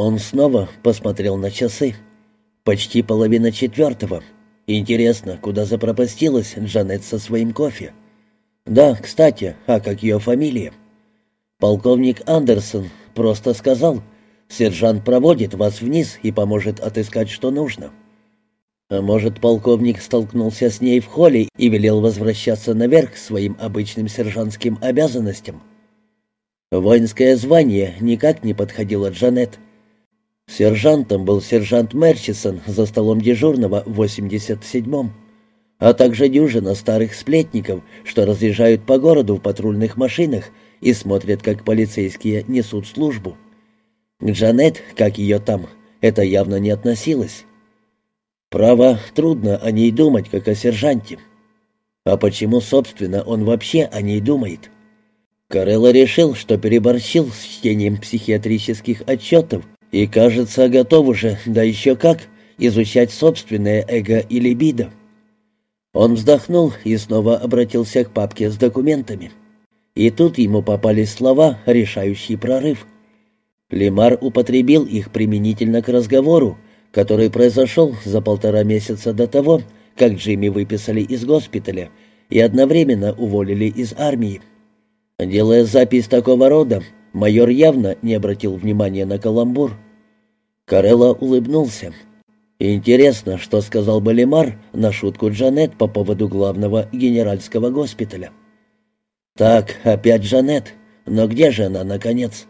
Он снова посмотрел на часы. Почти половина четвертого. Интересно, куда запропастилась Джанет со своим кофе? Да, кстати, а как ее фамилия? Полковник Андерсон просто сказал, сержант проводит вас вниз и поможет отыскать, что нужно. А может, полковник столкнулся с ней в холле и велел возвращаться наверх к своим обычным сержантским обязанностям? Воинское звание никак не подходило Джанет. Сержантом был сержант Мерчисон за столом дежурного в 87-м, а также дюжина старых сплетников, что разъезжают по городу в патрульных машинах и смотрят, как полицейские несут службу. К Джанет, как ее там, это явно не относилось. Право, трудно о ней думать, как о сержанте. А почему, собственно, он вообще о ней думает? Карелла решил, что переборщил с чтением психиатрических отчетов и, кажется, готов уже, да еще как, изучать собственное эго и либидо. Он вздохнул и снова обратился к папке с документами. И тут ему попались слова, решающий прорыв. Лемар употребил их применительно к разговору, который произошел за полтора месяца до того, как Джимми выписали из госпиталя и одновременно уволили из армии. Делая запись такого рода, майор явно не обратил внимания на каламбур. Карелла улыбнулся. Интересно, что сказал бы Лемар на шутку Джанет по поводу главного генеральского госпиталя. Так, опять Джанет. Но где же она, наконец?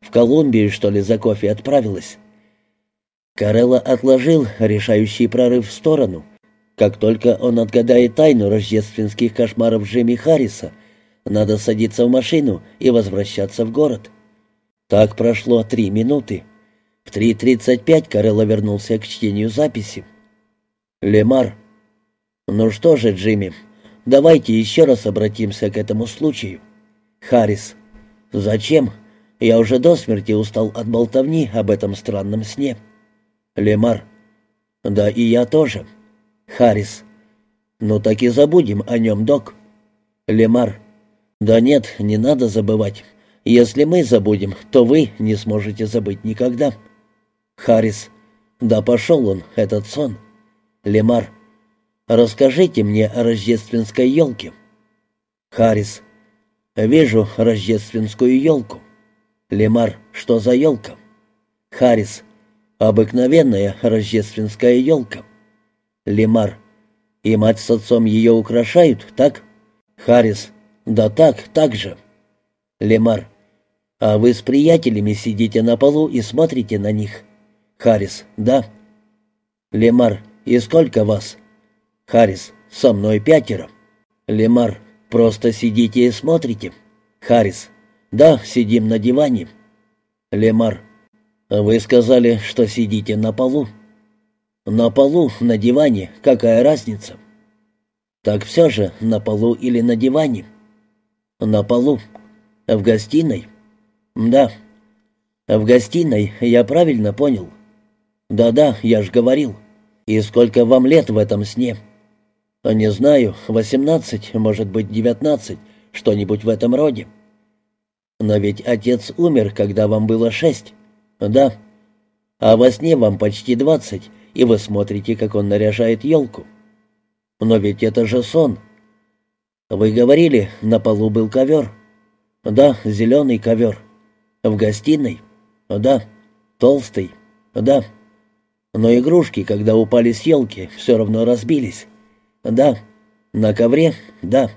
В Колумбию, что ли, за кофе отправилась? Карелла отложил решающий прорыв в сторону. Как только он отгадает тайну рождественских кошмаров Джимми Харриса, надо садиться в машину и возвращаться в город. Так прошло три минуты. В 3.35 Карелла вернулся к чтению записи. «Лемар». «Ну что же, Джимми, давайте еще раз обратимся к этому случаю». «Харрис». «Зачем? Я уже до смерти устал от болтовни об этом странном сне». Лемар. Да и я тоже. Харрис. Ну так и забудем о нем, док. Лемар. Да нет, не надо забывать. Если мы забудем, то вы не сможете забыть никогда. Харрис. Да пошел он, этот сон. Лемар. Расскажите мне о рождественской елке. Харрис. Вижу рождественскую елку. Лемар. Что за елка? Харрис. Обыкновенная рождественская елка. Лемар. И мать с отцом ее украшают, так? Харрис. Да так, так же. Лемар. А вы с приятелями сидите на полу и смотрите на них. Харрис. Да. Лемар. И сколько вас? Харрис. Со мной пятеро. Лемар. Просто сидите и смотрите. Харрис. Да, сидим на диване. Лемар. «Вы сказали, что сидите на полу». «На полу, на диване, какая разница?» «Так все же, на полу или на диване?» «На полу. В гостиной?» «Да». «В гостиной, я правильно понял?» «Да-да, я ж говорил. И сколько вам лет в этом сне?» «Не знаю, восемнадцать, может быть, девятнадцать, что-нибудь в этом роде». «Но ведь отец умер, когда вам было шесть». «Да. А во сне вам почти двадцать, и вы смотрите, как он наряжает елку. Но ведь это же сон. Вы говорили, на полу был ковер. Да, зеленый ковер. В гостиной? Да. Толстый? Да. Но игрушки, когда упали с елки, все равно разбились. Да. На ковре? Да.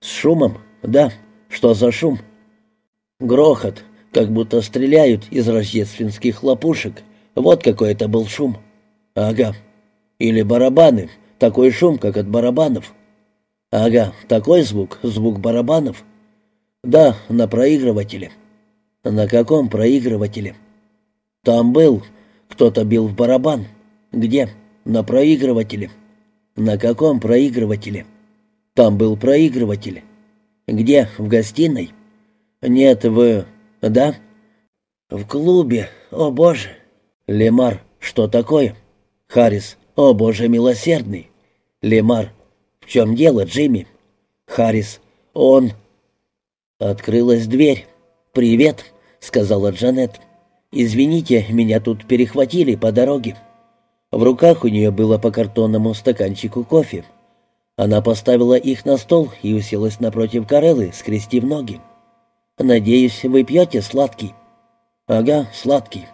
С шумом? Да. Что за шум? Грохот как будто стреляют из рождественских хлопушек. Вот какой это был шум. Ага. Или барабаны. Такой шум, как от барабанов. Ага, такой звук, звук барабанов. Да, на проигрывателе. На каком проигрывателе? Там был. Кто-то бил в барабан. Где? На проигрывателе. На каком проигрывателе? Там был проигрыватель. Где? В гостиной? Нет, в... «Да?» «В клубе. О, Боже!» «Лемар, что такое?» «Харрис, о, Боже милосердный!» «Лемар, в чем дело, Джимми?» «Харрис, он...» Открылась дверь. «Привет», — сказала Джанет. «Извините, меня тут перехватили по дороге». В руках у нее было по картонному стаканчику кофе. Она поставила их на стол и уселась напротив Кареллы, скрестив ноги. «Надеюсь, вы пьете сладкий?» «Ага, сладкий».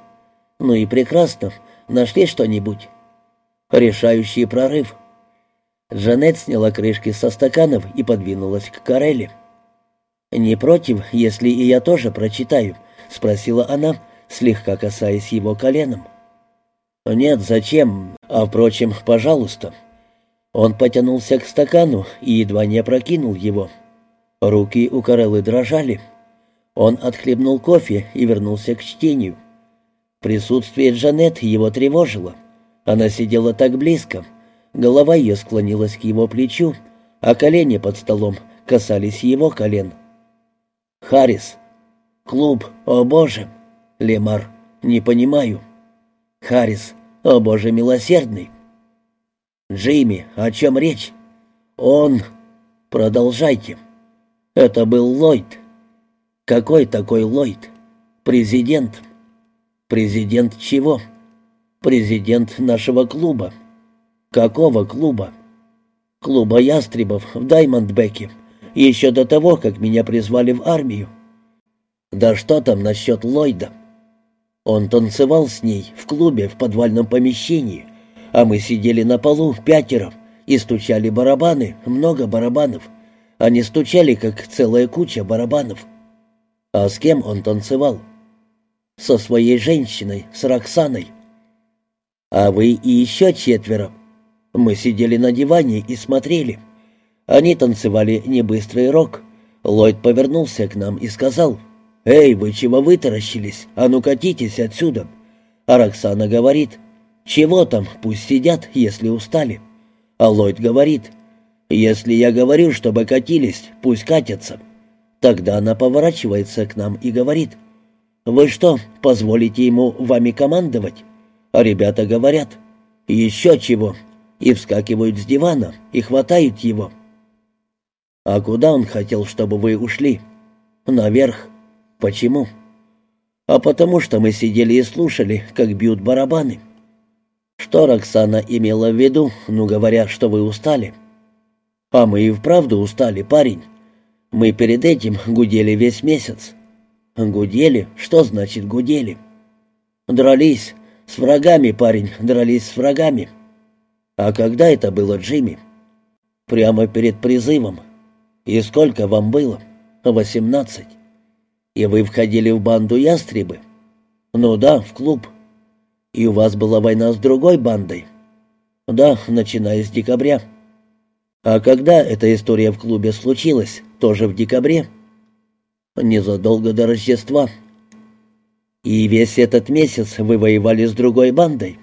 «Ну и прекрасно. Нашли что-нибудь?» «Решающий прорыв». Жанет сняла крышки со стаканов и подвинулась к Карелле. «Не против, если и я тоже прочитаю?» — спросила она, слегка касаясь его коленом. «Нет, зачем? А, впрочем, пожалуйста». Он потянулся к стакану и едва не опрокинул его. Руки у Кареллы дрожали. Он отхлебнул кофе и вернулся к чтению. Присутствие Джанет его тревожило. Она сидела так близко. Голова ее склонилась к его плечу, а колени под столом касались его колен. «Харрис! Клуб! О, Боже! Лемар! Не понимаю!» «Харрис! О, Боже милосердный!» «Джимми, о чем речь?» «Он...» «Продолжайте». «Это был Ллойд». «Какой такой Ллойд?» «Президент». «Президент чего?» «Президент нашего клуба». «Какого клуба?» «Клуба ястребов в Даймондбеке, еще до того, как меня призвали в армию». «Да что там насчет Ллойда?» Он танцевал с ней в клубе в подвальном помещении, а мы сидели на полу пятеро и стучали барабаны, много барабанов. Они стучали, как целая куча барабанов. А с кем он танцевал? Со своей женщиной, с Роксаной. А вы и еще четверо. Мы сидели на диване и смотрели. Они танцевали небыстрый рок. Ллойд повернулся к нам и сказал — «Эй, вы чего вытаращились? А ну катитесь отсюда!» А Роксана говорит, «Чего там? Пусть сидят, если устали». А Ллойд говорит, «Если я говорю, чтобы катились, пусть катятся». Тогда она поворачивается к нам и говорит, «Вы что, позволите ему вами командовать?» А ребята говорят, «Еще чего!» И вскакивают с дивана и хватают его. «А куда он хотел, чтобы вы ушли?» «Наверх. Почему? А потому что мы сидели и слушали, как бьют барабаны. Что Роксана имела в виду, ну говоря, что вы устали? А мы и вправду устали, парень. Мы перед этим гудели весь месяц. Гудели? Что значит гудели? Дрались. С врагами, парень, дрались с врагами. А когда это было, Джимми? Прямо перед призывом. И сколько вам было? Восемнадцать. «И вы входили в банду ястребы?» «Ну да, в клуб». «И у вас была война с другой бандой?» «Да, начиная с декабря». «А когда эта история в клубе случилась? Тоже в декабре?» «Незадолго до Рождества». «И весь этот месяц вы воевали с другой бандой?»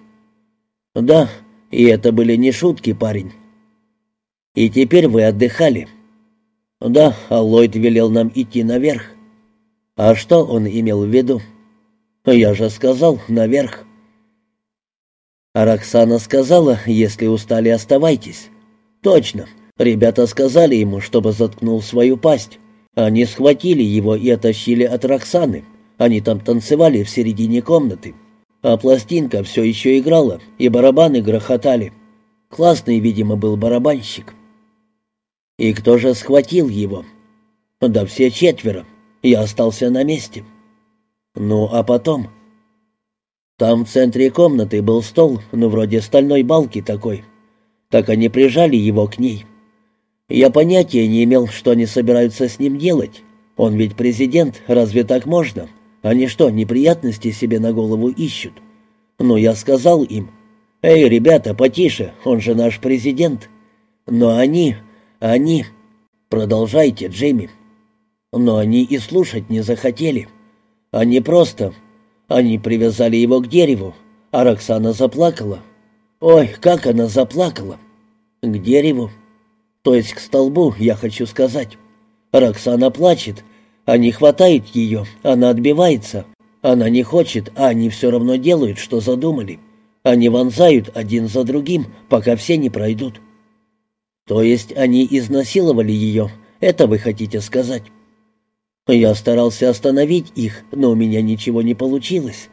«Да, и это были не шутки, парень». «И теперь вы отдыхали?» «Да, а Ллойд велел нам идти наверх». А что он имел в виду? Я же сказал, наверх. А Роксана сказала, если устали, оставайтесь. Точно. Ребята сказали ему, чтобы заткнул свою пасть. Они схватили его и оттащили от Роксаны. Они там танцевали в середине комнаты. А пластинка все еще играла, и барабаны грохотали. Классный, видимо, был барабанщик. И кто же схватил его? Да все четверо. Я остался на месте. Ну, а потом... Там в центре комнаты был стол, ну, вроде стальной балки такой. Так они прижали его к ней. Я понятия не имел, что они собираются с ним делать. Он ведь президент, разве так можно? Они что, неприятности себе на голову ищут? Ну, я сказал им, «Эй, ребята, потише, он же наш президент». Но они, они... Продолжайте, Джимми. Но они и слушать не захотели. Они просто... Они привязали его к дереву, а Роксана заплакала. Ой, как она заплакала! К дереву. То есть к столбу, я хочу сказать. Роксана плачет. Они хватают ее, она отбивается. Она не хочет, а они все равно делают, что задумали. Они вонзают один за другим, пока все не пройдут. То есть они изнасиловали ее, это вы хотите сказать? Я старался остановить их, но у меня ничего не получилось.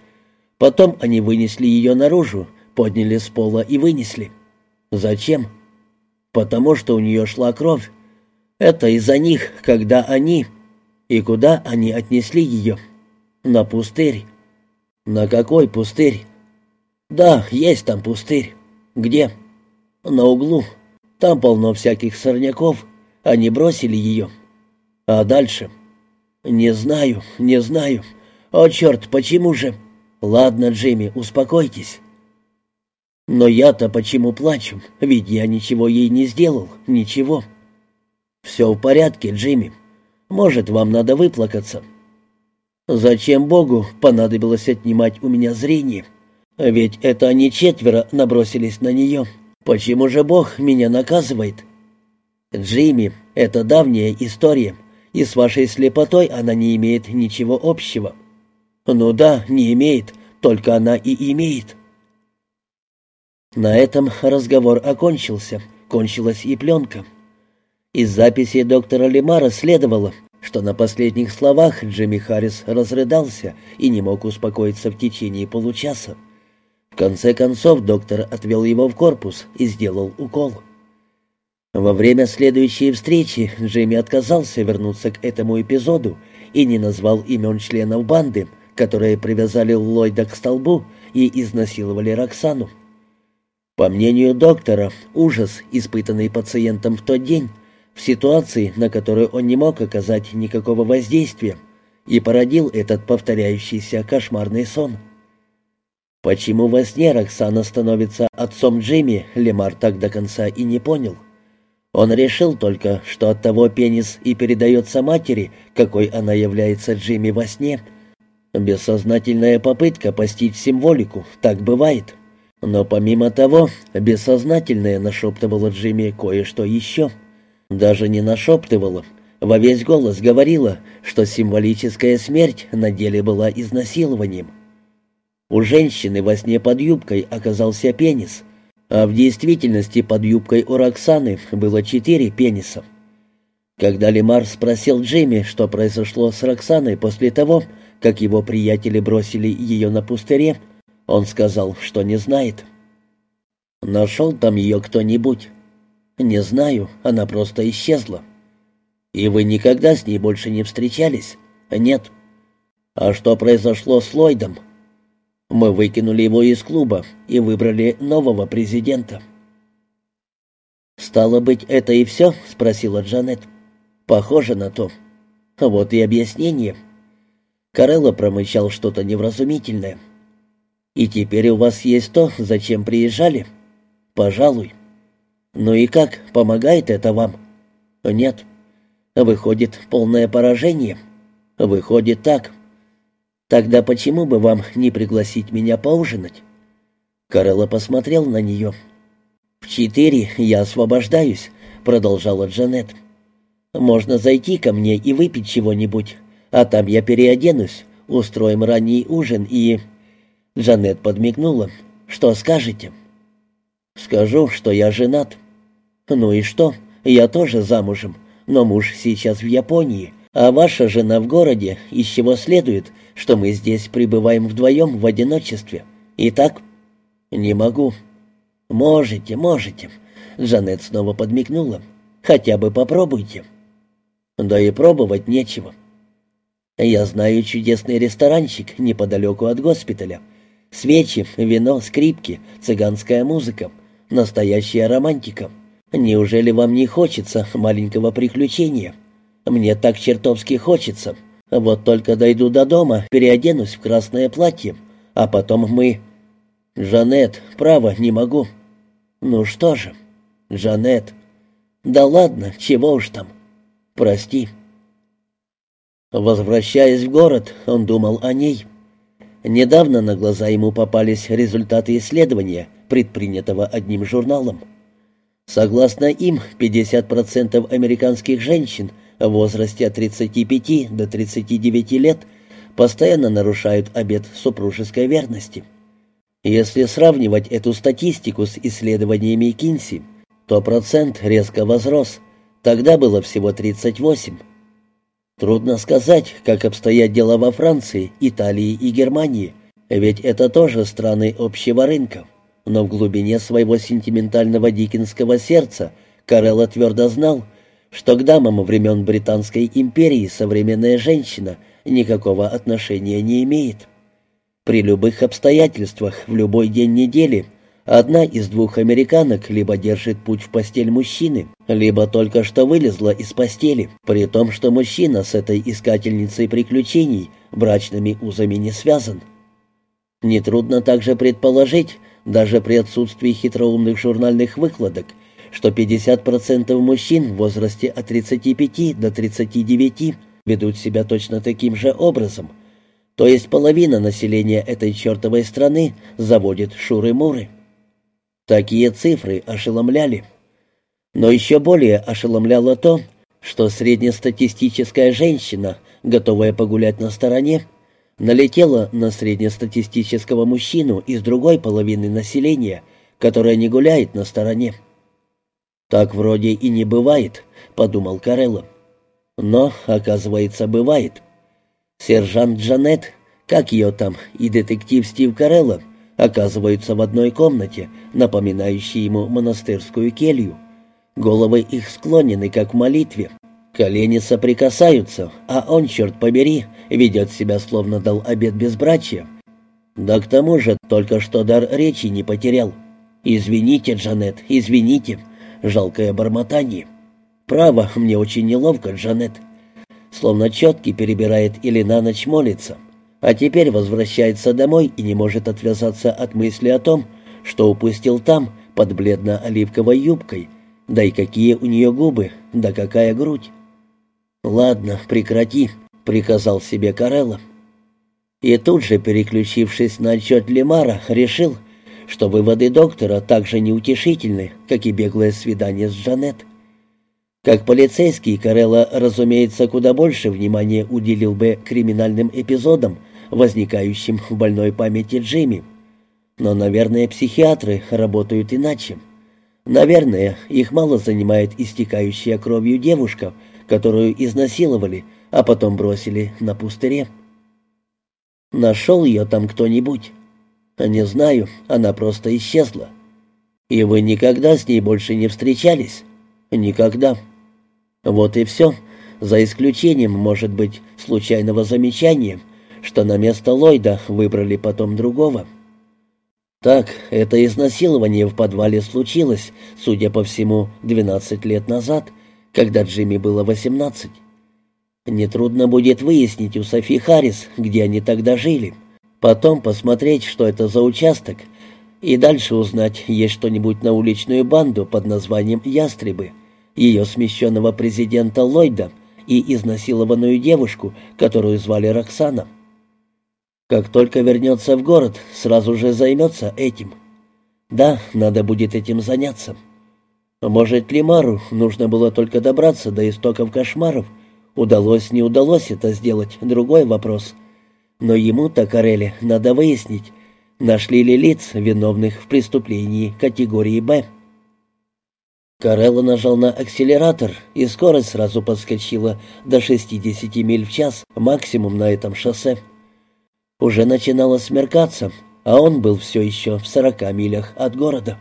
Потом они вынесли ее наружу, подняли с пола и вынесли. Зачем? Потому что у нее шла кровь. Это из-за них, когда они... И куда они отнесли ее? На пустырь. На какой пустырь? Да, есть там пустырь. Где? На углу. Там полно всяких сорняков. Они бросили ее. А дальше? Не знаю, не знаю. О, черт, почему же? Ладно, Джимми, успокойтесь. Но я-то почему плачу? Ведь я ничего ей не сделал, ничего. Все в порядке, Джимми. Может, вам надо выплакаться. Зачем Богу понадобилось отнимать у меня зрение? Ведь это они четверо набросились на нее. Почему же Бог меня наказывает? Джимми, это давняя история, и с вашей слепотой она не имеет ничего общего. Ну да, не имеет, только она и имеет. На этом разговор окончился, кончилась и пленка. Из записи доктора Лемара следовало, что на последних словах Джимми Харрис разрыдался и не мог успокоиться в течение получаса. В конце концов доктор отвел его в корпус и сделал укол. Во время следующей встречи Джимми отказался вернуться к этому эпизоду и не назвал имен членов банды, которые привязали Ллойда к столбу и изнасиловали Роксану. По мнению доктора, ужас, испытанный пациентом в тот день, ситуации, на которую он не мог оказать никакого воздействия, и породил этот повторяющийся кошмарный сон. Почему во сне Роксана становится отцом Джимми, Лемар так до конца и не понял. Он решил только, что от того пенис и передается матери, какой она является Джимми во сне. Бессознательная попытка постичь символику, так бывает. Но помимо того, бессознательное нашептывало Джимми кое-что еще. Даже не нашептывало, во весь голос говорила, что символическая смерть на деле была изнасилованием. У женщины во сне под юбкой оказался пенис, а в действительности под юбкой у Роксаны было четыре пениса. Когда Лемар спросил Джимми, что произошло с Роксаной после того, как его приятели бросили ее на пустыре, он сказал, что не знает. «Нашел там ее кто-нибудь?» «Не знаю, она просто исчезла». «И вы никогда с ней больше не встречались?» «Нет». «А что произошло с Ллойдом?» Мы выкинули его из клуба и выбрали нового президента. «Стало быть, это и все?» — спросила Джанет. «Похоже на то. Вот и объяснение». Карелло промычал что-то невразумительное. «И теперь у вас есть то, зачем приезжали?» «Пожалуй». «Ну и как, помогает это вам?» «Нет». «Выходит, полное поражение?» «Выходит так». Тогда почему бы вам не пригласить меня поужинать?» Карелла посмотрел на нее. «В четыре я освобождаюсь», — продолжала Джанет. «Можно зайти ко мне и выпить чего-нибудь, а там я переоденусь, устроим ранний ужин и...» Джанет подмигнула. «Что скажете?» «Скажу, что я женат». «Ну и что? Я тоже замужем, но муж сейчас в Японии, а ваша жена в городе, из чего следует, что мы здесь пребываем вдвоем в одиночестве. Итак, не могу. Можете, можете. Жанет снова подмигнула. Хотя бы попробуйте. Да и пробовать нечего. Я знаю чудесный ресторанчик неподалеку от госпиталя. Свечи, вино, скрипки, цыганская музыка. Настоящая романтика. Неужели вам не хочется маленького приключения?» Мне так чертовски хочется. Вот только дойду до дома, переоденусь в красное платье, а потом мы... Жанет, право, не могу. Ну что же, Жанет. Да ладно, чего уж там. Прости. Возвращаясь в город, он думал о ней. Недавно на глаза ему попались результаты исследования, предпринятого одним журналом. Согласно им, 50% американских женщин в возрасте от 35 до 39 лет постоянно нарушают обет супружеской верности. Если сравнивать эту статистику с исследованиями Кинси, то процент резко возрос, тогда было всего 38. Трудно сказать, как обстоят дела во Франции, Италии и Германии, Ведь это тоже страны общего рынка. Но в глубине своего сентиментального дикинского сердца Карелла твердо знал, что к дамам времен Британской империи современная женщина никакого отношения не имеет. При любых обстоятельствах, в любой день недели, одна из двух американок либо держит путь в постель мужчины, либо только что вылезла из постели, при том, что мужчина с этой искательницей приключений брачными узами не связан. Нетрудно также предположить, даже при отсутствии хитроумных журнальных выкладок, что 50% мужчин в возрасте от 35 до 39 ведут себя точно таким же образом, то есть половина населения этой чертовой страны заводит шуры-муры. Такие цифры ошеломляли. Но еще более ошеломляло то, что среднестатистическая женщина, готовая погулять на стороне, налетела на среднестатистического мужчину из другой половины населения, которая не гуляет на стороне. «Так вроде и не бывает», — подумал Карелло. «Но, оказывается, бывает. Сержант Джанет, как ее там, и детектив Стив Карелло оказываются в одной комнате, напоминающей ему монастырскую келью. Головы их склонены, как в молитве, Колени соприкасаются, а он, черт побери, ведет себя, словно дал обед безбрачия. Да к тому же только что дар речи не потерял. «Извините, Джанет, извините», — жалкое бормотание. «Право, мне очень неловко, Джанет». Словно четкий перебирает или на ночь молится, а теперь возвращается домой и не может отвязаться от мысли о том, что упустил там, под бледно-оливковой юбкой, да и какие у нее губы, да какая грудь. «Ладно, прекрати», — приказал себе Карелла. И тут же, переключившись на отчет Лемара, решил, что выводы доктора так же неутешительны, как и беглое свидание с Джанет. Как полицейский, Карелла, разумеется, куда больше внимания уделил бы криминальным эпизодам, возникающим в больной памяти Джимми. Но, наверное, психиатры работают иначе. Наверное, их мало занимает истекающая кровью девушка — которую изнасиловали, а потом бросили на пустыре. Нашел ее там кто-нибудь? Не знаю, она просто исчезла. И вы никогда с ней больше не встречались? Никогда. Вот и все, за исключением, может быть, случайного замечания, что на место Ллойда выбрали потом другого. Так, это изнасилование в подвале случилось, судя по всему, 12 лет назад, когда Джимми было восемнадцать. Нетрудно будет выяснить у Софи Харрис, где они тогда жили. Потом посмотреть, что это за участок, и дальше узнать, есть что-нибудь на уличную банду под названием «Ястребы», ее смещенного президента Ллойда и изнасилованную девушку, которую звали Роксана. Как только вернется в город, сразу же займется этим. Да, надо будет этим заняться. Может, Лимару нужно было только добраться до истоков кошмаров? Удалось, не удалось это сделать, другой вопрос. Но ему-то, Карелли, надо выяснить, нашли ли лиц, виновных в преступлении категории «Б». Карелло нажал на акселератор, и скорость сразу подскочила до 60 миль в час, максимум на этом шоссе. Уже начинало смеркаться, а он был все еще в 40 милях от города.